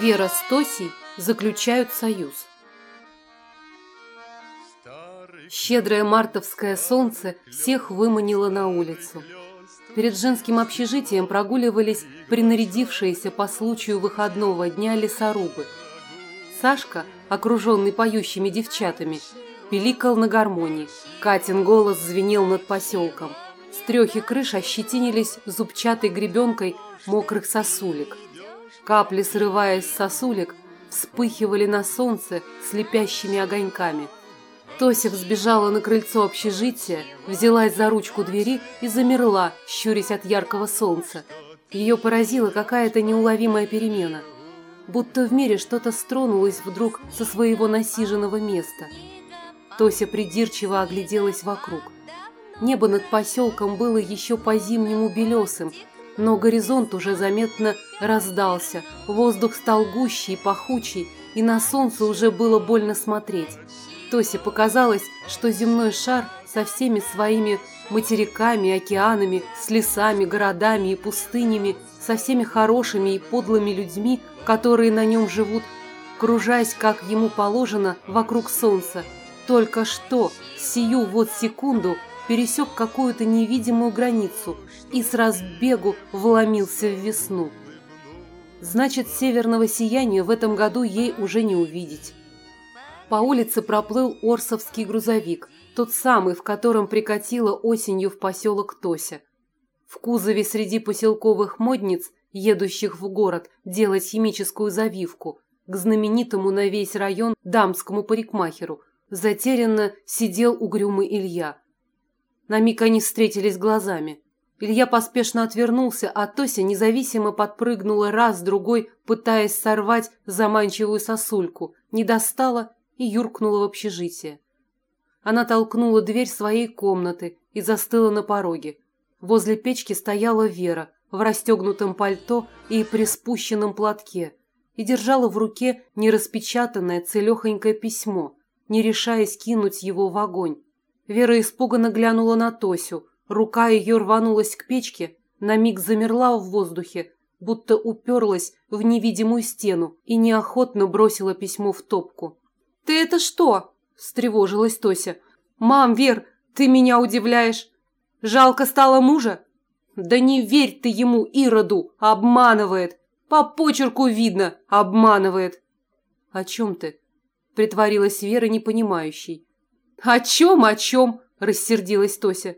Вера с Тосей заключают союз. Щедрое мартовское солнце всех выманило на улицу. Перед женским общежитием прогуливались принарядившиеся по случаю выходного дня лесорубы. Сашка, окруженный поющими девчатами, пиликал на гармонии. Катин голос звенел над поселком. С трехи крыш ощетинились зубчатой гребенкой мокрых сосулек. Капли, срываясь с сосулек, вспыхивали на солнце слепящими огоньками. Тося взбежала на крыльцо общежития, взялась за ручку двери и замерла, щурясь от яркого солнца. Ее поразила какая-то неуловимая перемена. Будто в мире что-то стронулось вдруг со своего насиженного места. Тося придирчиво огляделась вокруг. Небо над поселком было еще по-зимнему белесым, но горизонт уже заметно раздался, воздух стал гуще и пахучий, и на солнце уже было больно смотреть. Тосе показалось, что земной шар со всеми своими материками, океанами, с лесами, городами и пустынями, со всеми хорошими и подлыми людьми, которые на нем живут, кружась, как ему положено, вокруг солнца, только что, сию вот секунду, пересек какую-то невидимую границу и с разбегу вломился в весну. Значит, северного сияния в этом году ей уже не увидеть. По улице проплыл Орсовский грузовик, тот самый, в котором прикатила осенью в поселок Тося. В кузове среди поселковых модниц, едущих в город делать химическую завивку, к знаменитому на весь район дамскому парикмахеру, затерянно сидел угрюмый Илья – на миг они встретились глазами. Илья поспешно отвернулся, а Тося независимо подпрыгнула раз, другой, пытаясь сорвать заманчивую сосульку, не достала и юркнула в общежитие. Она толкнула дверь своей комнаты и застыла на пороге. Возле печки стояла Вера в расстегнутом пальто и приспущенном платке и держала в руке нераспечатанное целехонькое письмо, не решаясь кинуть его в огонь. Вера испуганно глянула на Тосю. Рука ее рванулась к печке, на миг замерла в воздухе, будто уперлась в невидимую стену и неохотно бросила письмо в топку. «Ты это что?» – встревожилась Тося. «Мам, Вер, ты меня удивляешь. Жалко стало мужа?» «Да не верь ты ему, Ироду, обманывает. По почерку видно, обманывает». «О чем ты?» – притворилась Вера непонимающей. «О чем, о чем?» – рассердилась Тося.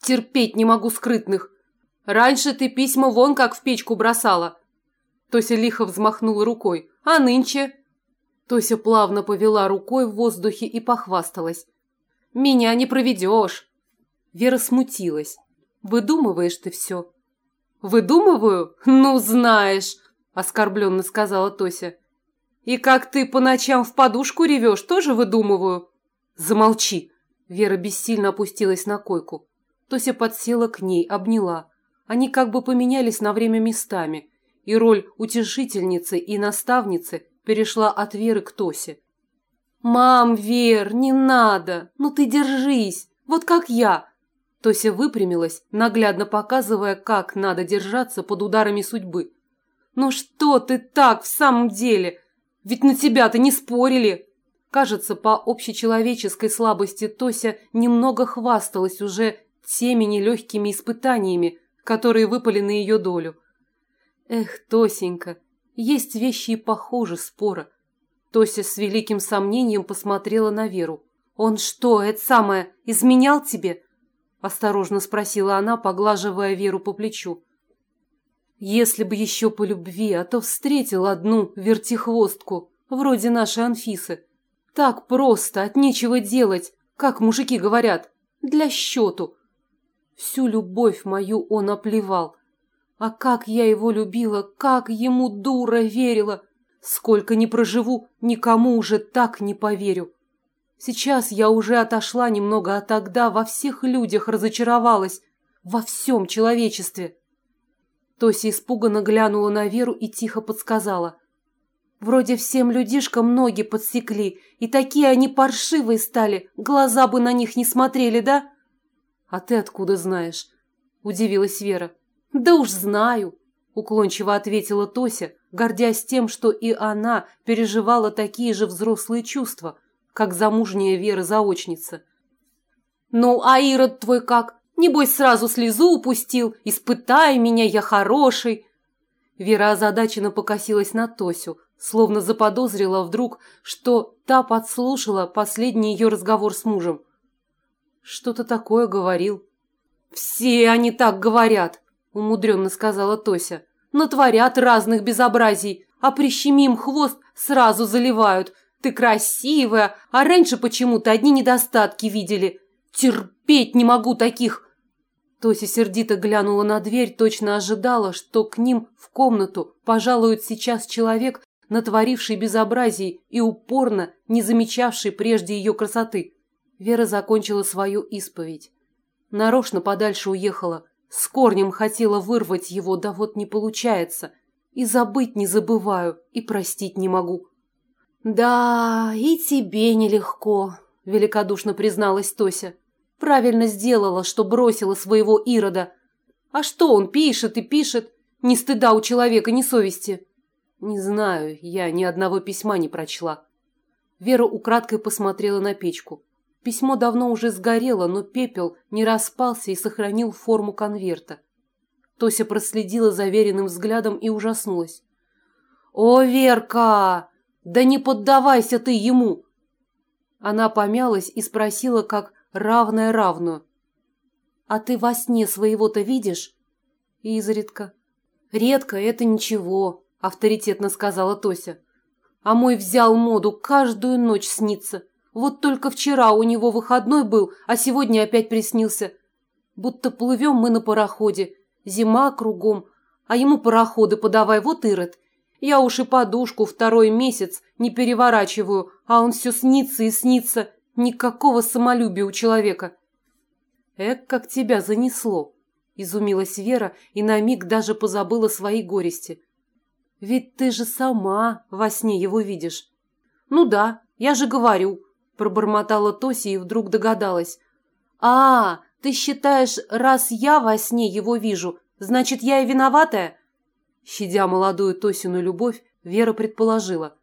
«Терпеть не могу скрытных. Раньше ты письма вон как в печку бросала». Тося лихо взмахнула рукой. «А нынче?» Тося плавно повела рукой в воздухе и похвасталась. «Меня не проведешь!» Вера смутилась. «Выдумываешь ты все?» «Выдумываю? Ну, знаешь!» – оскорбленно сказала Тося. «И как ты по ночам в подушку ревешь, тоже выдумываю. «Замолчи!» Вера бессильно опустилась на койку. Тося подсела к ней, обняла. Они как бы поменялись на время местами, и роль утешительницы и наставницы перешла от Веры к Тосе. «Мам, Вер, не надо! Ну ты держись! Вот как я!» Тося выпрямилась, наглядно показывая, как надо держаться под ударами судьбы. «Ну что ты так в самом деле? Ведь на тебя-то не спорили!» Кажется, по общечеловеческой слабости Тося немного хвасталась уже теми нелегкими испытаниями, которые выпали на ее долю. Эх, Тосенька, есть вещи и похуже спора. Тося с великим сомнением посмотрела на Веру. «Он что, это самое, изменял тебе?» Осторожно спросила она, поглаживая Веру по плечу. «Если бы еще по любви, а то встретил одну вертихвостку, вроде нашей Анфисы. Так просто, от нечего делать, как мужики говорят, для счету. Всю любовь мою он оплевал. А как я его любила, как ему дура верила. Сколько не проживу, никому уже так не поверю. Сейчас я уже отошла немного, а тогда во всех людях разочаровалась, во всем человечестве. Тося испуганно глянула на Веру и тихо подсказала. Вроде всем людишкам ноги подсекли, и такие они паршивые стали, глаза бы на них не смотрели, да? А ты откуда знаешь? Удивилась Вера. Да уж знаю. – уклончиво ответила Тося, гордясь тем, что и она переживала такие же взрослые чувства, как замужняя Вера-заочница. «Ну, а Ирод твой как? Небось, сразу слезу упустил? Испытай меня, я хороший!» Вера озадаченно покосилась на Тосю, словно заподозрила вдруг, что та подслушала последний ее разговор с мужем. Что-то такое говорил. «Все они так говорят!» – умудренно сказала Тося. «Натворят разных безобразий, а прищемим хвост, сразу заливают. Ты красивая, а раньше почему-то одни недостатки видели. Терпеть не могу таких!» Тося сердито глянула на дверь, точно ожидала, что к ним в комнату пожалует сейчас человек, натворивший безобразий и упорно не замечавший прежде ее красоты. Вера закончила свою исповедь. Нарочно подальше уехала, с корнем хотела вырвать его, да вот не получается. И забыть не забываю, и простить не могу. «Да, и тебе нелегко», – великодушно призналась Тося. «Правильно сделала, что бросила своего Ирода. А что он пишет и пишет? Ни стыда у человека, ни совести». «Не знаю, я ни одного письма не прочла». Вера украдкой посмотрела на печку. Письмо давно уже сгорело, но пепел не распался и сохранил форму конверта. Тося проследила заверенным взглядом и ужаснулась. «О, Верка! Да не поддавайся ты ему!» Она помялась и спросила, как равная равную. «А ты во сне своего-то видишь?» «Изредка». «Редко, это ничего», – авторитетно сказала Тося. «А мой взял моду, каждую ночь снится. Вот только вчера у него выходной был, а сегодня опять приснился. Будто плывем мы на пароходе. Зима кругом, а ему пароходы подавай, вот ирод. Я уж и подушку второй месяц не переворачиваю, а он все снится и снится. Никакого самолюбия у человека. Эк, как тебя занесло, изумилась Вера и на миг даже позабыла свои горести. Ведь ты же сама во сне его видишь. Ну да, я же говорю, пробормотала Тося и вдруг догадалась. «А, ты считаешь, раз я во сне его вижу, значит, я и виноватая?» Щадя молодую Тосину любовь, Вера предположила.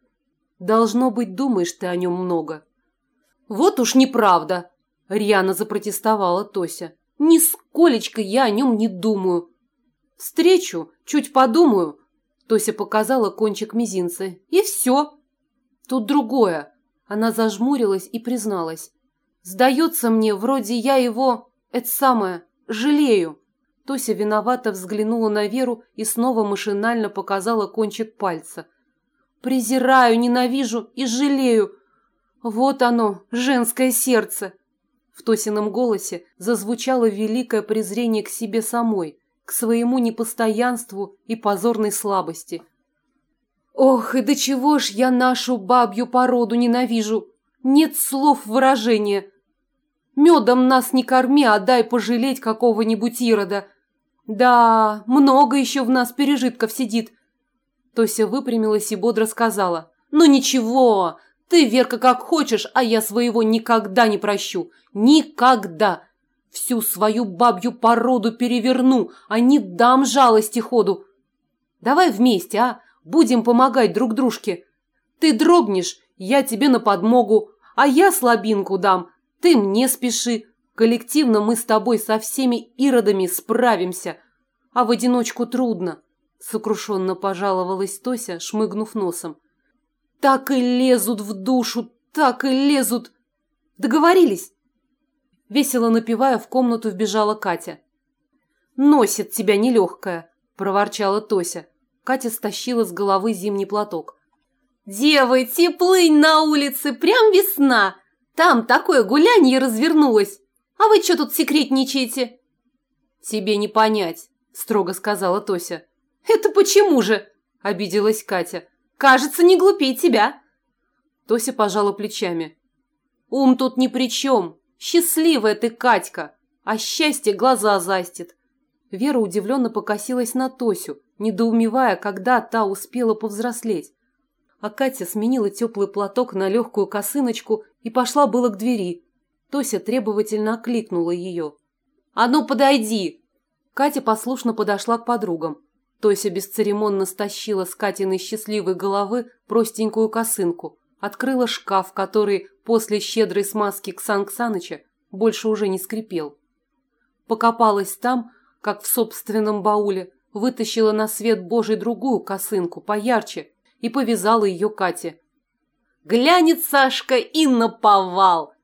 «Должно быть, думаешь ты о нем много». «Вот уж неправда!» – рьяно запротестовала Тося. «Нисколечко я о нем не думаю». «Встречу, чуть подумаю», – Тося показала кончик мизинца. «И все». «Тут другое. Она зажмурилась и призналась. «Сдается мне, вроде я его, это самое, жалею». Тося виновато взглянула на Веру и снова машинально показала кончик пальца. «Презираю, ненавижу и жалею. Вот оно, женское сердце!» В Тосином голосе зазвучало великое презрение к себе самой, к своему непостоянству и позорной слабости – Ох, и до чего ж я нашу бабью породу ненавижу! Нет слов выражения. Медом нас не корми, а дай пожалеть какого-нибудь ирода. Да, много еще в нас пережитков сидит. Тося выпрямилась и бодро сказала. Ну ничего, ты, Верка, как хочешь, а я своего никогда не прощу. Никогда. Всю свою бабью породу переверну, а не дам жалости ходу. Давай вместе, а? Будем помогать друг дружке. Ты дрогнешь, я тебе на подмогу, а я слабинку дам. Ты мне спеши. Коллективно мы с тобой со всеми иродами справимся. А в одиночку трудно, сокрушенно пожаловалась Тося, шмыгнув носом. Так и лезут в душу, так и лезут. Договорились? Весело напевая, в комнату вбежала Катя. «Носит тебя нелегкая», – проворчала Тося. Катя стащила с головы зимний платок. «Девы, теплынь на улице, прям весна! Там такое гулянье развернулось! А вы что тут секретничаете?» «Тебе не понять», – строго сказала Тося. «Это почему же?» – обиделась Катя. «Кажется, не глупее тебя». Тося пожала плечами. «Ум тут ни при чем. Счастливая ты, Катька, а счастье глаза застит». Вера удивленно покосилась на Тосю, недоумевая, когда та успела повзрослеть. А Катя сменила теплый платок на легкую косыночку и пошла было к двери. Тося требовательно окликнула ее. «А ну, подойди!» Катя послушно подошла к подругам. Тося бесцеремонно стащила с Катиной счастливой головы простенькую косынку, открыла шкаф, который после щедрой смазки Ксан Ксаныча больше уже не скрипел. Покопалась там, как в собственном бауле, вытащила на свет Божий другую косынку, поярче, и повязала ее Кате. «Глянет Сашка и наповал!»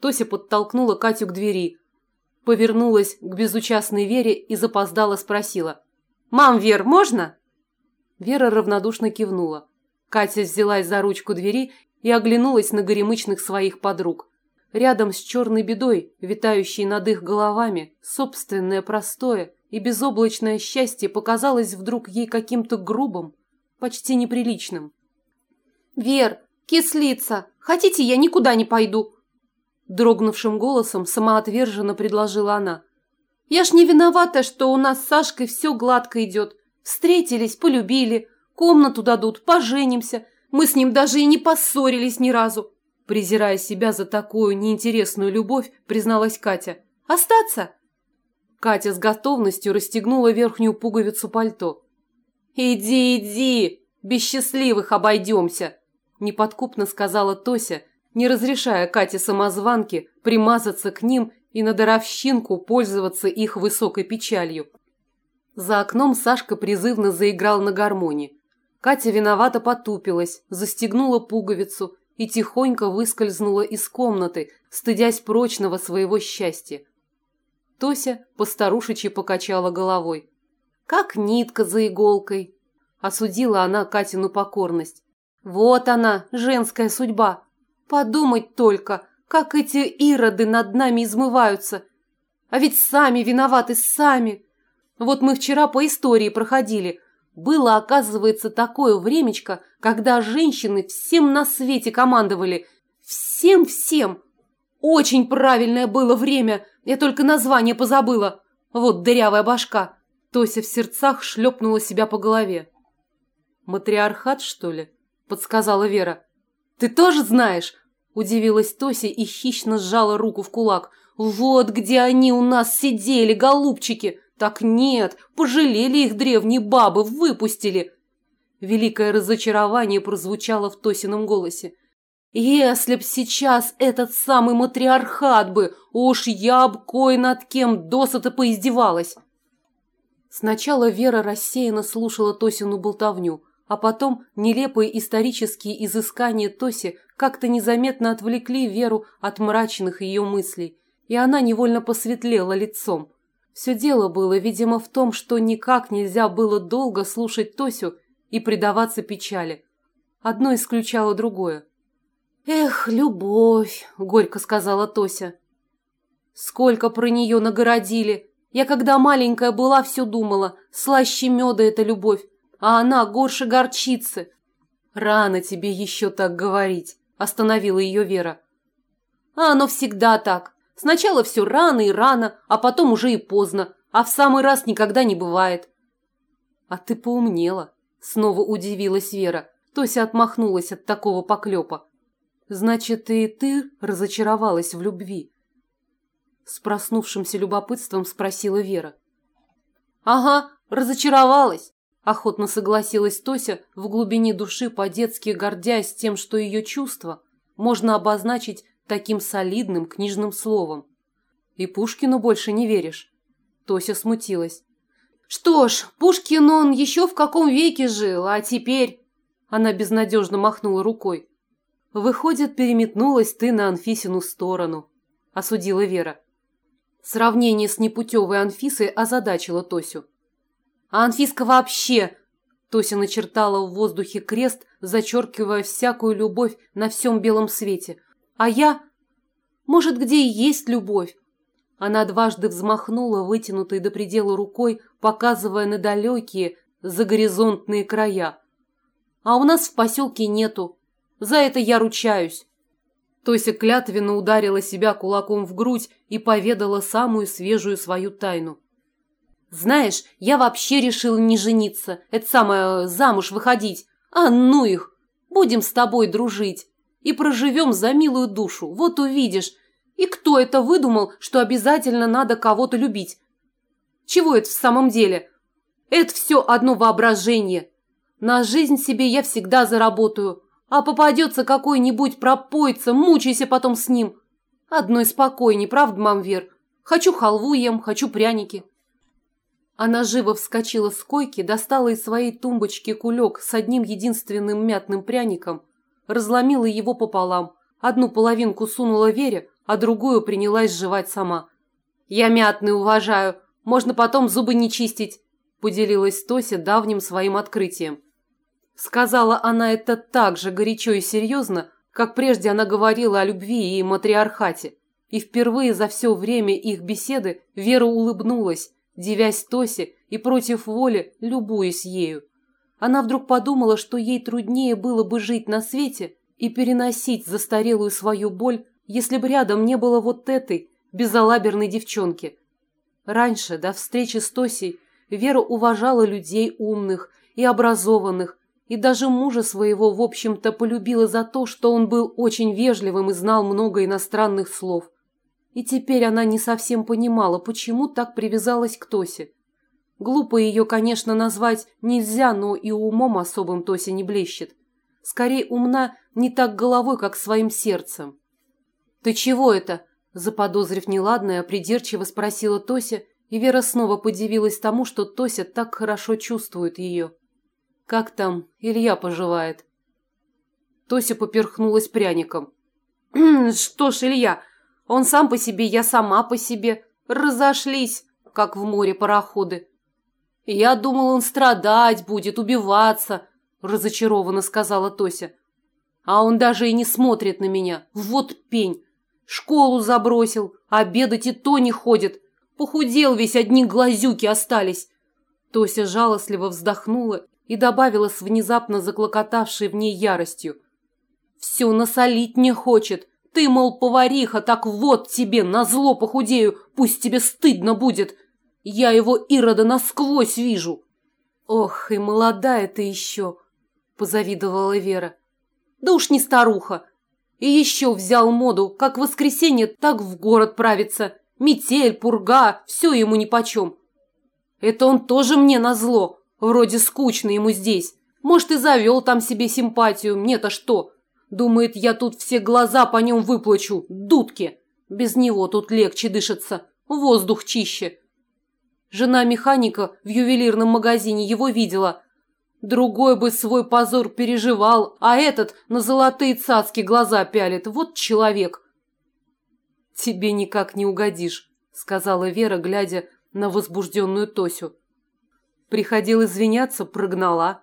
Тося подтолкнула Катю к двери, повернулась к безучастной Вере и запоздала спросила. «Мам, Вер, можно?» Вера равнодушно кивнула. Катя взялась за ручку двери и оглянулась на горемычных своих подруг. Рядом с черной бедой, витающей над их головами, собственное простое и безоблачное счастье показалось вдруг ей каким-то грубым, почти неприличным. «Вер, кислица, хотите, я никуда не пойду?» Дрогнувшим голосом самоотверженно предложила она. «Я ж не виновата, что у нас с Сашкой все гладко идет. Встретились, полюбили, комнату дадут, поженимся. Мы с ним даже и не поссорились ни разу. Презирая себя за такую неинтересную любовь, призналась Катя. «Остаться?» Катя с готовностью расстегнула верхнюю пуговицу пальто. «Иди, иди! Без счастливых обойдемся!» Неподкупно сказала Тося, не разрешая Кате-самозванке примазаться к ним и на даровщинку пользоваться их высокой печалью. За окном Сашка призывно заиграл на гармонии. Катя виновато потупилась, застегнула пуговицу и тихонько выскользнула из комнаты, стыдясь прочного своего счастья. Тося постарушечи покачала головой. «Как нитка за иголкой!» Осудила она Катину покорность. «Вот она, женская судьба! Подумать только, как эти ироды над нами измываются! А ведь сами виноваты, сами! Вот мы вчера по истории проходили – было, оказывается, такое времечко, когда женщины всем на свете командовали. Всем-всем. Очень правильное было время. Я только название позабыла. Вот дырявая башка. Тося в сердцах шлепнула себя по голове. «Матриархат, что ли?» – подсказала Вера. «Ты тоже знаешь?» – удивилась Тося и хищно сжала руку в кулак. «Вот где они у нас сидели, голубчики! Так нет, пожалели их древние бабы, выпустили. Великое разочарование прозвучало в Тосином голосе. Если б сейчас этот самый матриархат бы, уж я б кое над кем досыта поиздевалась. Сначала Вера рассеянно слушала Тосину болтовню, а потом нелепые исторические изыскания Тоси как-то незаметно отвлекли Веру от мрачных ее мыслей, и она невольно посветлела лицом. Все дело было, видимо, в том, что никак нельзя было долго слушать Тосю и предаваться печали. Одно исключало другое. «Эх, любовь!» – горько сказала Тося. «Сколько про нее нагородили! Я, когда маленькая была, все думала, слаще меда эта любовь, а она горше горчицы!» «Рано тебе еще так говорить!» – остановила ее Вера. «А оно всегда так. Сначала все рано и рано, а потом уже и поздно, а в самый раз никогда не бывает. А ты поумнела, снова удивилась Вера. Тося отмахнулась от такого поклепа. Значит, и ты разочаровалась в любви? С проснувшимся любопытством спросила Вера. Ага, разочаровалась, охотно согласилась Тося в глубине души по-детски гордясь тем, что ее чувства можно обозначить таким солидным книжным словом. И Пушкину больше не веришь. Тося смутилась. Что ж, Пушкин он еще в каком веке жил, а теперь... Она безнадежно махнула рукой. Выходит, переметнулась ты на Анфисину сторону, осудила Вера. Сравнение с непутевой Анфисой озадачило Тосю. А Анфиска вообще... Тося начертала в воздухе крест, зачеркивая всякую любовь на всем белом свете – а я... Может, где и есть любовь? Она дважды взмахнула вытянутой до предела рукой, показывая на далекие, загоризонтные края. А у нас в поселке нету. За это я ручаюсь. Тося клятвенно ударила себя кулаком в грудь и поведала самую свежую свою тайну. «Знаешь, я вообще решила не жениться, это самое, замуж выходить. А ну их! Будем с тобой дружить и проживем за милую душу, вот увидишь. И кто это выдумал, что обязательно надо кого-то любить? Чего это в самом деле? Это все одно воображение. На жизнь себе я всегда заработаю, а попадется какой-нибудь пропойца, мучайся потом с ним. Одной спокойней, правда, мамвер? Хочу халву ем, хочу пряники. Она живо вскочила с койки, достала из своей тумбочки кулек с одним единственным мятным пряником, разломила его пополам, одну половинку сунула Вере, а другую принялась жевать сама. «Я мятный уважаю, можно потом зубы не чистить», поделилась Тося давним своим открытием. Сказала она это так же горячо и серьезно, как прежде она говорила о любви и матриархате. И впервые за все время их беседы Вера улыбнулась, девясь Тосе и против воли любуясь ею. Она вдруг подумала, что ей труднее было бы жить на свете и переносить застарелую свою боль, если бы рядом не было вот этой безалаберной девчонки. Раньше, до встречи с Тосей, Вера уважала людей умных и образованных, и даже мужа своего, в общем-то, полюбила за то, что он был очень вежливым и знал много иностранных слов. И теперь она не совсем понимала, почему так привязалась к Тосе. Глупо ее, конечно, назвать нельзя, но и умом особым Тося не блещет. Скорее умна не так головой, как своим сердцем. «Ты чего это?» – заподозрив неладное, придирчиво спросила Тося, и Вера снова подивилась тому, что Тося так хорошо чувствует ее. Как там Илья поживает? Тося поперхнулась пряником. Что ж, Илья, он сам по себе, я сама по себе. Разошлись, как в море пароходы. Я думал, он страдать будет, убиваться, разочарованно сказала Тося. А он даже и не смотрит на меня. Вот пень. Школу забросил, обедать и то не ходит. Похудел весь, одни глазюки остались. Тося жалостливо вздохнула и добавила с внезапно заклокотавшей в ней яростью. «Все насолить не хочет. Ты, мол, повариха, так вот тебе, назло похудею, пусть тебе стыдно будет. Я его Ирода насквозь вижу». «Ох, и молодая ты еще», – позавидовала Вера. «Да уж не старуха. И еще взял моду, как в воскресенье, так в город правится. Метель, пурга, все ему нипочем. Это он тоже мне назло, Вроде скучно ему здесь. Может, и завел там себе симпатию. Мне-то что? Думает, я тут все глаза по нем выплачу. Дудки. Без него тут легче дышится. Воздух чище. Жена механика в ювелирном магазине его видела. Другой бы свой позор переживал, а этот на золотые цацки глаза пялит. Вот человек. «Тебе никак не угодишь», — сказала Вера, глядя на возбужденную Тосю. Приходил извиняться, прогнала.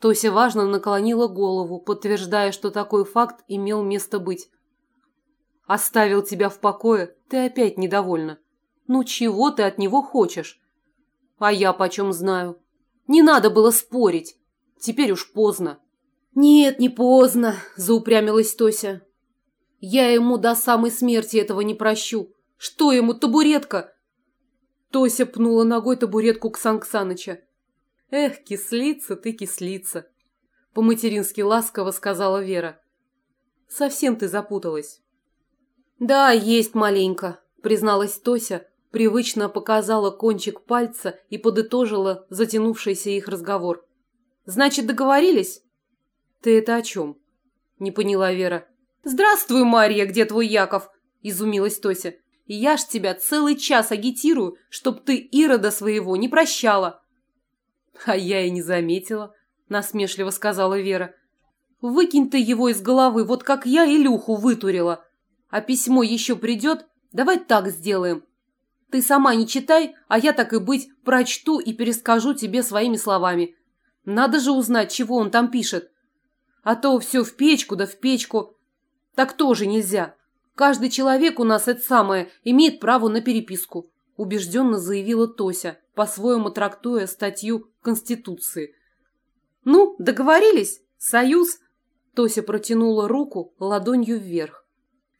Тося важно наклонила голову, подтверждая, что такой факт имел место быть. «Оставил тебя в покое, ты опять недовольна. Ну чего ты от него хочешь?» «А я почем знаю?» «Не надо было спорить. Теперь уж поздно». «Нет, не поздно», – заупрямилась Тося. «Я ему до самой смерти этого не прощу. Что ему, табуретка? Тося пнула ногой табуретку Ксан Ксаныча. «Эх, кислица ты, кислица!» По-матерински ласково сказала Вера. «Совсем ты запуталась». «Да, есть маленько», призналась Тося, привычно показала кончик пальца и подытожила затянувшийся их разговор. «Значит, договорились?» «Ты это о чем?» Не поняла Вера. «Здравствуй, Марья, где твой Яков?» Изумилась Тося. Я ж тебя целый час агитирую, чтоб ты Ирода своего не прощала. А я и не заметила, насмешливо сказала Вера. Выкинь ты его из головы, вот как я Илюху вытурила. А письмо еще придет, давай так сделаем. Ты сама не читай, а я так и быть прочту и перескажу тебе своими словами. Надо же узнать, чего он там пишет. А то все в печку да в печку. Так тоже нельзя. Каждый человек у нас, это самое, имеет право на переписку», убежденно заявила Тося, по-своему трактуя статью Конституции. «Ну, договорились? Союз?» Тося протянула руку ладонью вверх.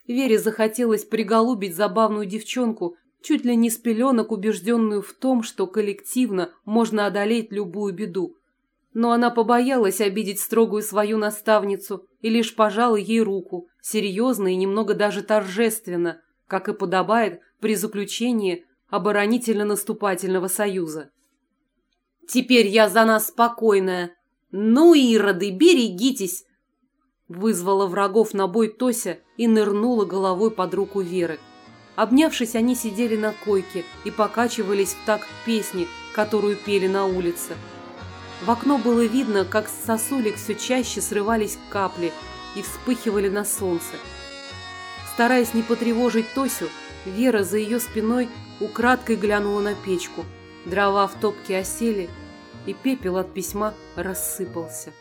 Вере захотелось приголубить забавную девчонку, чуть ли не с пеленок, убежденную в том, что коллективно можно одолеть любую беду. Но она побоялась обидеть строгую свою наставницу и лишь пожала ей руку, серьезно и немного даже торжественно, как и подобает при заключении оборонительно-наступательного союза. Теперь я за нас спокойная. Ну, ироды, берегитесь!» Вызвала врагов на бой Тося и нырнула головой под руку Веры. Обнявшись, они сидели на койке и покачивались в такт песни, которую пели на улице. В окно было видно, как с сосулек все чаще срывались капли и вспыхивали на солнце. Стараясь не потревожить Тосю, Вера за ее спиной украдкой глянула на печку. Дрова в топке осели, и пепел от письма рассыпался.